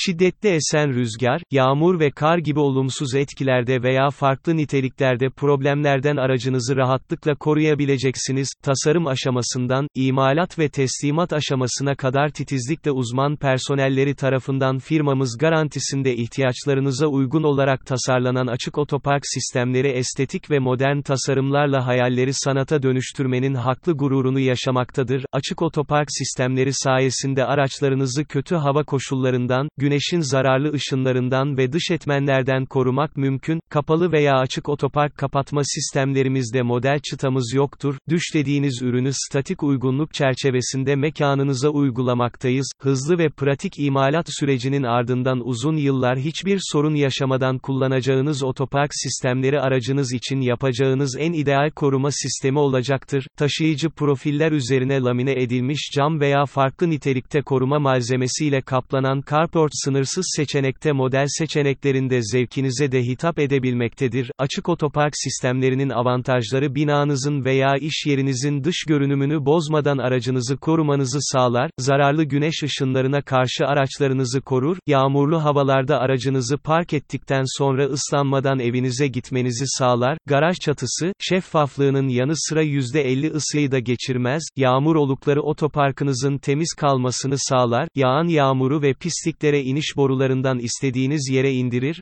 Şiddetli esen rüzgar, yağmur ve kar gibi olumsuz etkilerde veya farklı niteliklerde problemlerden aracınızı rahatlıkla koruyabileceksiniz. Tasarım aşamasından, imalat ve teslimat aşamasına kadar titizlikle uzman personelleri tarafından firmamız garantisinde ihtiyaçlarınıza uygun olarak tasarlanan açık otopark sistemleri estetik ve modern tasarımlarla hayalleri sanata dönüştürmenin haklı gururunu yaşamaktadır. Açık otopark sistemleri sayesinde araçlarınızı kötü hava koşullarından, güneşin zararlı ışınlarından ve dış etmenlerden korumak mümkün, kapalı veya açık otopark kapatma sistemlerimizde model çıtamız yoktur, düşlediğiniz ürünü statik uygunluk çerçevesinde mekanınıza uygulamaktayız, hızlı ve pratik imalat sürecinin ardından uzun yıllar hiçbir sorun yaşamadan kullanacağınız otopark sistemleri aracınız için yapacağınız en ideal koruma sistemi olacaktır, taşıyıcı profiller üzerine lamine edilmiş cam veya farklı nitelikte koruma malzemesiyle kaplanan carport sınırsız seçenekte model seçeneklerinde zevkinize de hitap edebilmektedir. Açık otopark sistemlerinin avantajları binanızın veya iş yerinizin dış görünümünü bozmadan aracınızı korumanızı sağlar, zararlı güneş ışınlarına karşı araçlarınızı korur, yağmurlu havalarda aracınızı park ettikten sonra ıslanmadan evinize gitmenizi sağlar, garaj çatısı, şeffaflığının yanı sıra %50 ısıyı da geçirmez, yağmur olukları otoparkınızın temiz kalmasını sağlar, yağan yağmuru ve pisliklere iniş borularından istediğiniz yere indirir,